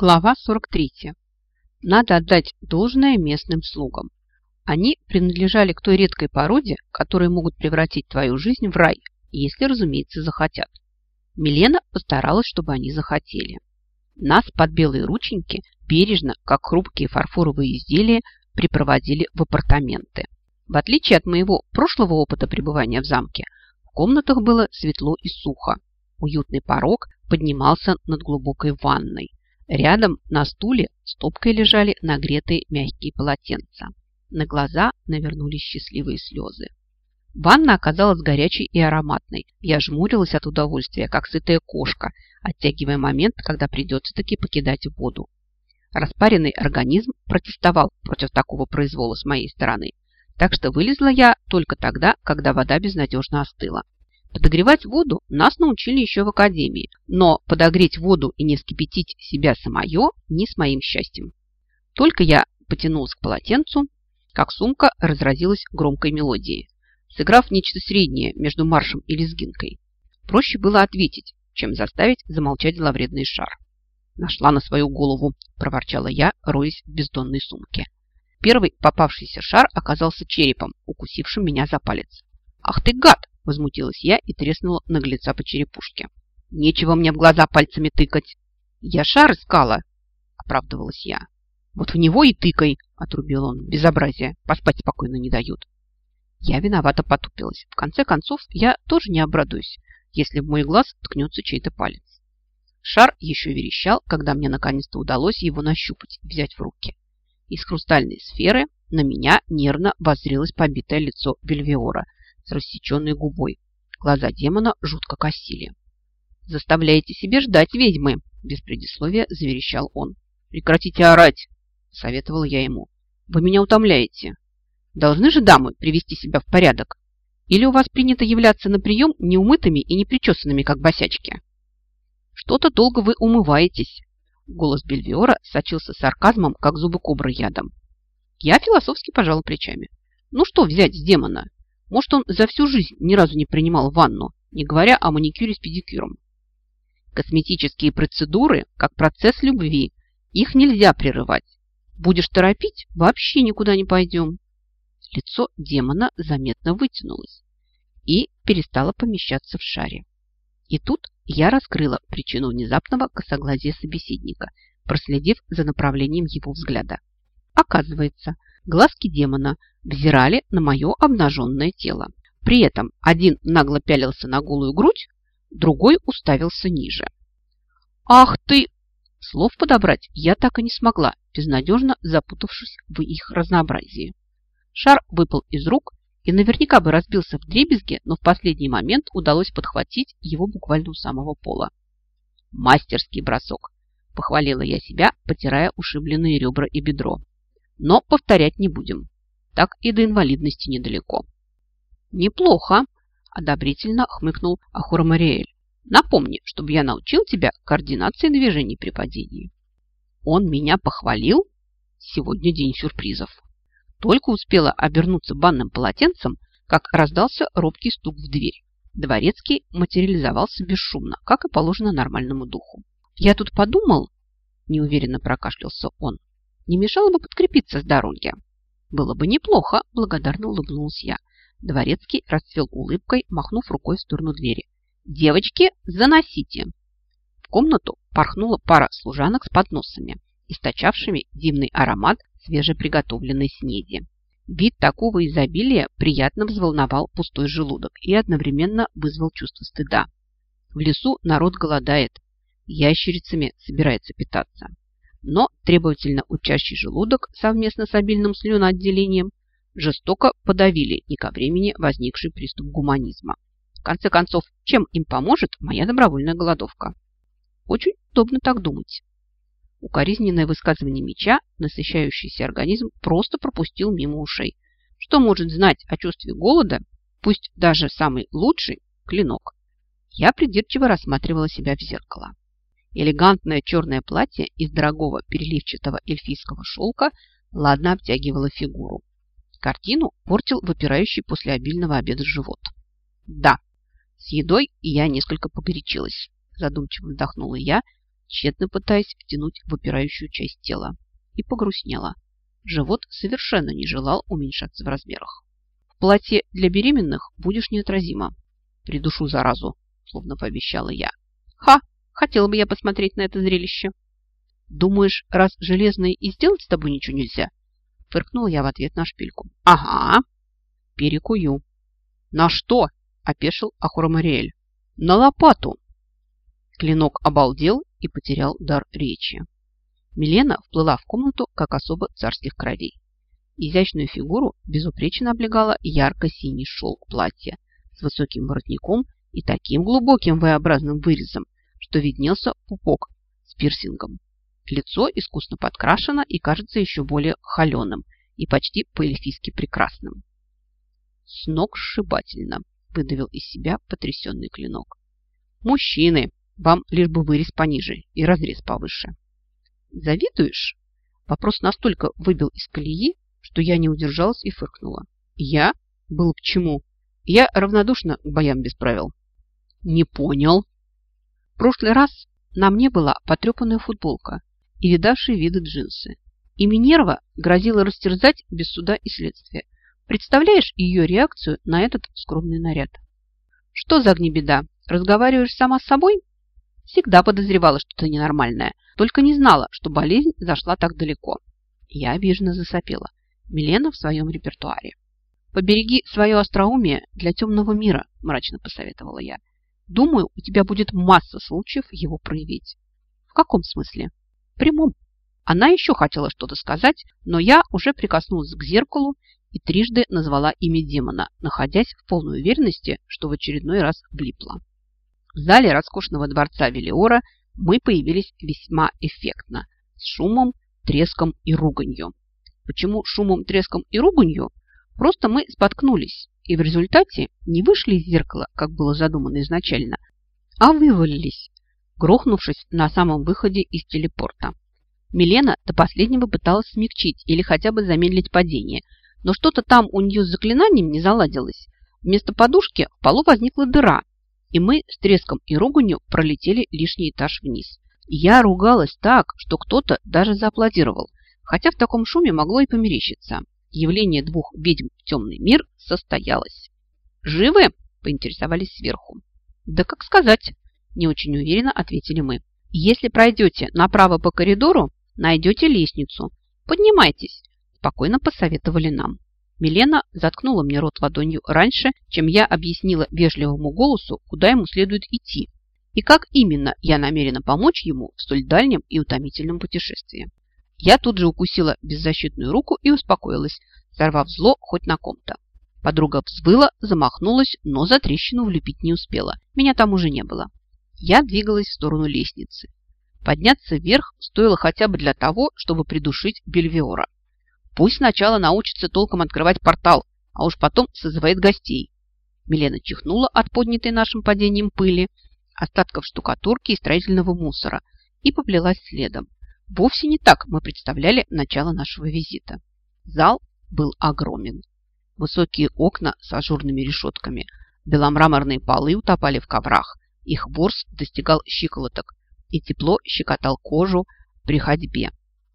Глава 43. Надо отдать должное местным слугам. Они принадлежали к той редкой породе, которые могут превратить твою жизнь в рай, если, разумеется, захотят. Милена постаралась, чтобы они захотели. Нас под белые рученьки бережно, как хрупкие фарфоровые изделия, припроводили в апартаменты. В отличие от моего прошлого опыта пребывания в замке, в комнатах было светло и сухо. Уютный порог поднимался над глубокой ванной. Рядом на стуле стопкой лежали нагретые мягкие полотенца. На глаза навернулись счастливые слезы. Ванна оказалась горячей и ароматной. Я жмурилась от удовольствия, как сытая кошка, оттягивая момент, когда придется таки покидать воду. Распаренный организм протестовал против такого произвола с моей стороны, так что вылезла я только тогда, когда вода безнадежно остыла. Подогревать воду нас научили еще в академии, но подогреть воду и не вскипятить себя самое не с моим счастьем. Только я потянулась к полотенцу, как сумка разразилась громкой мелодией, сыграв нечто среднее между маршем и лезгинкой. Проще было ответить, чем заставить замолчать зловредный шар. «Нашла на свою голову», – проворчала я, роясь в бездонной сумке. Первый попавшийся шар оказался черепом, укусившим меня за палец. «Ах ты гад!» Возмутилась я и треснула наглеца по черепушке. Нечего мне в глаза пальцами тыкать. Я шар искала, оправдывалась я. Вот в него и тыкай, отрубил он. Безобразие. Поспать спокойно не дают. Я виновато потупилась. В конце концов, я тоже не обрадуюсь, если в мой глаз ткнется чей-то палец. Шар еще верещал, когда мне наконец-то удалось его нащупать, взять в руки. Из хрустальной сферы на меня нервно воззрелось побитое лицо Бельвиора – с рассеченной губой. Глаза демона жутко косили. «Заставляете себе ждать, ведьмы!» Без предисловия заверещал он. «Прекратите орать!» Советовал я ему. «Вы меня утомляете. Должны же дамы привести себя в порядок? Или у вас принято являться на прием неумытыми и непричесанными, как босячки?» «Что-то долго вы умываетесь!» Голос Бельвиора сочился сарказмом, как зубы кобры ядом. Я философски пожала плечами. «Ну что взять с демона? Может, он за всю жизнь ни разу не принимал ванну, не говоря о маникюре с педикюром. Косметические процедуры, как процесс любви, их нельзя прерывать. Будешь торопить, вообще никуда не пойдем. Лицо демона заметно вытянулось и перестало помещаться в шаре. И тут я раскрыла причину внезапного косоглазия собеседника, проследив за направлением его взгляда. Оказывается, глазки демона взирали на мое обнаженное тело. При этом один нагло пялился на голую грудь, другой уставился ниже. «Ах ты!» Слов подобрать я так и не смогла, безнадежно запутавшись в их разнообразии. Шар выпал из рук и наверняка бы разбился в дребезге, но в последний момент удалось подхватить его буквально у самого пола. «Мастерский бросок!» – похвалила я себя, потирая ушибленные ребра и бедро. «Но повторять не будем так и до инвалидности недалеко. Неплохо, одобрительно хмыкнул Ахура Мариэль. Напомни, чтобы я научил тебя координации движений при падении. Он меня похвалил? Сегодня день сюрпризов. Только успела обернуться банным полотенцем, как раздался робкий стук в дверь. Дворецкий материализовался бесшумно, как и положено нормальному духу. «Я тут подумал», – неуверенно прокашлялся он, – «не мешало бы подкрепиться с дороги». Было бы неплохо, благодарно улыбнулась я. Дворецкий расцвел улыбкой, махнув рукой в сторону двери. «Девочки, заносите!» В комнату порхнула пара служанок с подносами, источавшими дивный аромат свежеприготовленной снеди. Вид такого изобилия приятно взволновал пустой желудок и одновременно вызвал чувство стыда. В лесу народ голодает, ящерицами собирается питаться но требовательно учащий желудок совместно с обильным слюноотделением жестоко подавили не ко времени возникший приступ гуманизма. В конце концов, чем им поможет моя добровольная голодовка? Очень удобно так думать. Укоризненное высказывание меча, насыщающийся организм, просто пропустил мимо ушей. Что может знать о чувстве голода, пусть даже самый лучший, клинок? Я придирчиво рассматривала себя в зеркало. Элегантное черное платье из дорогого переливчатого эльфийского шелка ладно обтягивало фигуру. Картину портил выпирающий после обильного обеда живот. Да, с едой я несколько погорячилась, задумчиво вздохнула я, тщетно пытаясь втянуть выпирающую часть тела. И погрустнела. Живот совершенно не желал уменьшаться в размерах. В платье для беременных будешь неотразима. Придушу заразу, словно пообещала я. Ха! Хотела бы я посмотреть на это зрелище. Думаешь, раз железный и сделать с тобой ничего нельзя? Фыркнула я в ответ на шпильку. Ага. Перекую. На что? Опешил Ахурамариэль. На лопату. Клинок обалдел и потерял дар речи. Милена вплыла в комнату, как особо царских кровей. Изящную фигуру безупречно облегала ярко-синий шелк платья с высоким воротником и таким глубоким V-образным вырезом, что виднелся пупок с пирсингом. Лицо искусно подкрашено и кажется еще более холеным и почти по-эльфийски прекрасным. С ног сшибательно, выдавил из себя потрясенный клинок. Мужчины, вам лишь бы вырез пониже и разрез повыше. Завидуешь? Вопрос настолько выбил из колеи, что я не удержалась и фыркнула. Я? Был к чему? Я равнодушна к боям без правил. Не понял. В прошлый раз на мне была потрепанная футболка и видавшие виды джинсы. И Минерва грозила растерзать без суда и следствия. Представляешь ее реакцию на этот скромный наряд? Что за огнебеда? Разговариваешь сама с собой? Всегда подозревала что-то ненормальное, только не знала, что болезнь зашла так далеко. Я обиженно засопела. Милена в своем репертуаре. «Побереги свое остроумие для темного мира», – мрачно посоветовала я. «Думаю, у тебя будет масса случаев его проявить». «В каком смысле?» «В прямом». Она еще хотела что-то сказать, но я уже прикоснулась к зеркалу и трижды назвала имя демона, находясь в полной уверенности, что в очередной раз влипла. В зале роскошного дворца Велиора мы появились весьма эффектно, с шумом, треском и руганью. Почему шумом, треском и руганью? Просто мы споткнулись и в результате не вышли из зеркала, как было задумано изначально, а вывалились, грохнувшись на самом выходе из телепорта. Милена до последнего пыталась смягчить или хотя бы замедлить падение, но что-то там у нее с заклинанием не заладилось. Вместо подушки в полу возникла дыра, и мы с треском и руганью пролетели лишний этаж вниз. Я ругалась так, что кто-то даже зааплодировал, хотя в таком шуме могло и померещиться. Явление двух ведьм в темный мир состоялось. «Живы?» – поинтересовались сверху. «Да как сказать?» – не очень уверенно ответили мы. «Если пройдете направо по коридору, найдете лестницу. Поднимайтесь», – спокойно посоветовали нам. Милена заткнула мне рот ладонью раньше, чем я объяснила вежливому голосу, куда ему следует идти, и как именно я намерена помочь ему в столь дальнем и утомительном путешествии. Я тут же укусила беззащитную руку и успокоилась, сорвав зло хоть на ком-то. Подруга взвыла, замахнулась, но за трещину влепить не успела. Меня там уже не было. Я двигалась в сторону лестницы. Подняться вверх стоило хотя бы для того, чтобы придушить Бельвиора. Пусть сначала научится толком открывать портал, а уж потом созывает гостей. Милена чихнула от поднятой нашим падением пыли, остатков штукатурки и строительного мусора и поплелась следом. Вовсе не так мы представляли начало нашего визита. Зал был огромен. Высокие окна с ажурными решетками, беломраморные полы утопали в коврах, их ворс достигал щиколоток, и тепло щекотал кожу при ходьбе.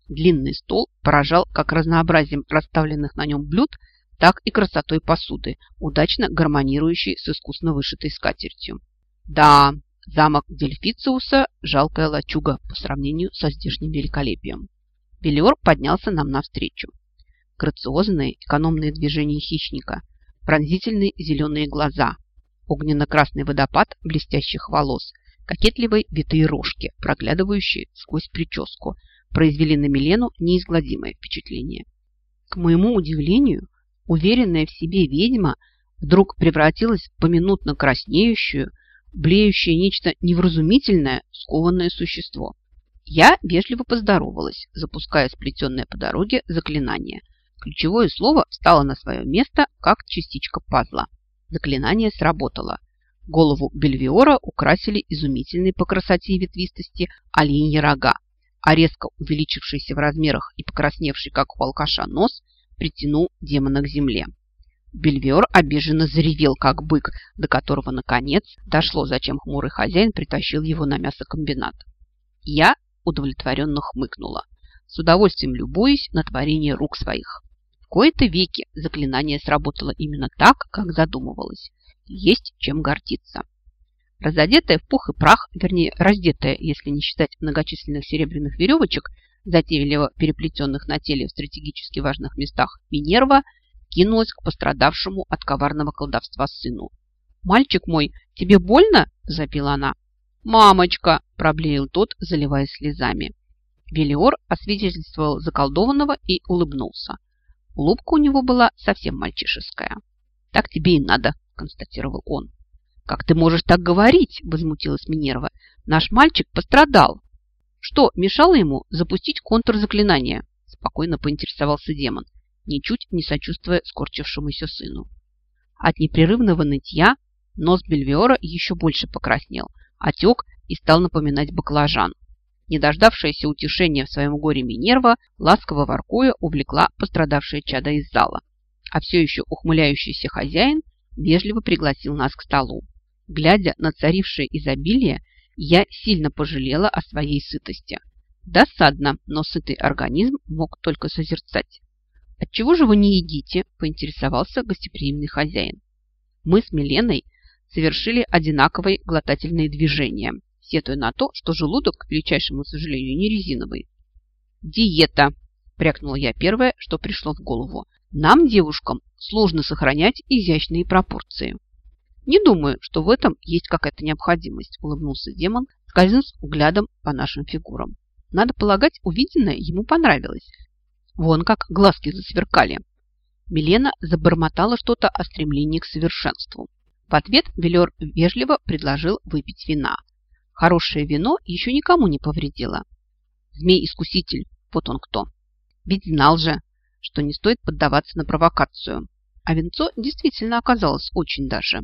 Длинный стол поражал как разнообразием расставленных на нем блюд, так и красотой посуды, удачно гармонирующей с искусно вышитой скатертью. Да, замок Дельфициуса – жалкая лачуга по сравнению со здешним великолепием. Белиор поднялся нам навстречу. Грациозные, экономные движения хищника, пронзительные зеленые глаза, огненно-красный водопад блестящих волос, кокетливые витые рожки, проглядывающие сквозь прическу – произвели на Милену неизгладимое впечатление. К моему удивлению, уверенная в себе ведьма вдруг превратилась в поминутно краснеющую, блеющее нечто невразумительное, скованное существо. Я вежливо поздоровалась, запуская сплетенное по дороге заклинание. Ключевое слово встало на свое место, как частичка пазла. Заклинание сработало. Голову Бельвиора украсили изумительные по красоте и ветвистости оленьи рога, а резко увеличившийся в размерах и покрасневший, как у алкаша, нос притянул демона к земле. Бельвер обиженно заревел, как бык, до которого, наконец, дошло, зачем хмурый хозяин притащил его на мясокомбинат. Я удовлетворенно хмыкнула, с удовольствием любуясь на творение рук своих. В кои-то веки заклинание сработало именно так, как задумывалось. Есть чем гордиться. Разодетая в пух и прах, вернее, раздетая, если не считать многочисленных серебряных веревочек, затейливо переплетенных на теле в стратегически важных местах, Минерва кинулась к пострадавшему от коварного колдовства сыну. «Мальчик мой, тебе больно?» – запила она. «Мамочка!» – проблеял тот, заливаясь слезами. Велиор освидетельствовал заколдованного и улыбнулся. Улыбка у него была совсем мальчишеская. «Так тебе и надо», – констатировал он. «Как ты можешь так говорить?» – возмутилась Минерва. «Наш мальчик пострадал». «Что мешало ему запустить контур заклинания?» – спокойно поинтересовался демон, ничуть не сочувствуя скорчившемуся сыну. От непрерывного нытья нос Бельвиора еще больше покраснел, отек и стал напоминать баклажан. Не дождавшаяся утешения в своем горе Минерва, ласково воркуя, увлекла пострадавшее чадо из зала. А все еще ухмыляющийся хозяин вежливо пригласил нас к столу. Глядя на царившее изобилие, я сильно пожалела о своей сытости. Досадно, но сытый организм мог только созерцать. «Отчего же вы не едите?» – поинтересовался гостеприимный хозяин. Мы с Миленой совершили одинаковые глотательные движения, сетуя на то, что желудок, к величайшему сожалению, не резиновый. «Диета!» – прякнула я первое, что пришло в голову. «Нам, девушкам, сложно сохранять изящные пропорции». «Не думаю, что в этом есть какая-то необходимость», – улыбнулся демон, скользнув взглядом по нашим фигурам. Надо полагать, увиденное ему понравилось, Вон как глазки засверкали. Милена забормотала что-то о стремлении к совершенству. В ответ Велер вежливо предложил выпить вина. Хорошее вино еще никому не повредило. Змей-искуситель, вот он кто. Ведь знал же, что не стоит поддаваться на провокацию. А венцо действительно оказалось очень даже.